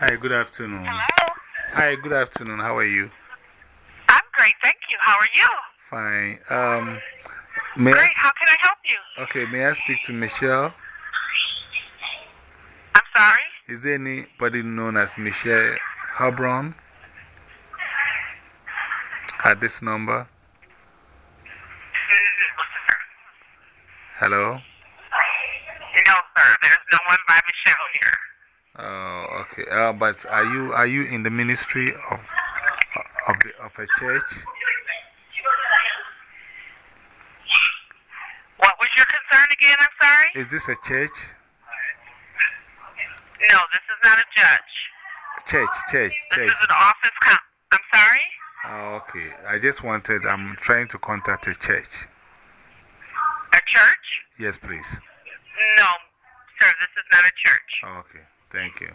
Hi, good afternoon. Hello. Hi, good afternoon. How are you? I'm great, thank you. How are you? Fine. Um, Great. I, How can I help you? okay, may I speak to Michelle? I'm sorry? Is there anybody known as Michelle Hebron at this number? Hello? No, sir. There's no one by Michelle here. Oh, okay. Uh, but are you, are you in the ministry of, of, the, of a church? What was your concern again? I'm sorry? Is this a church? No, this is not a judge. Church, church, This church. is an office. I'm sorry? Oh, okay. I just wanted, I'm trying to contact a church. A church? Yes, please. No, sir. This is not a church. Okay. Thank you.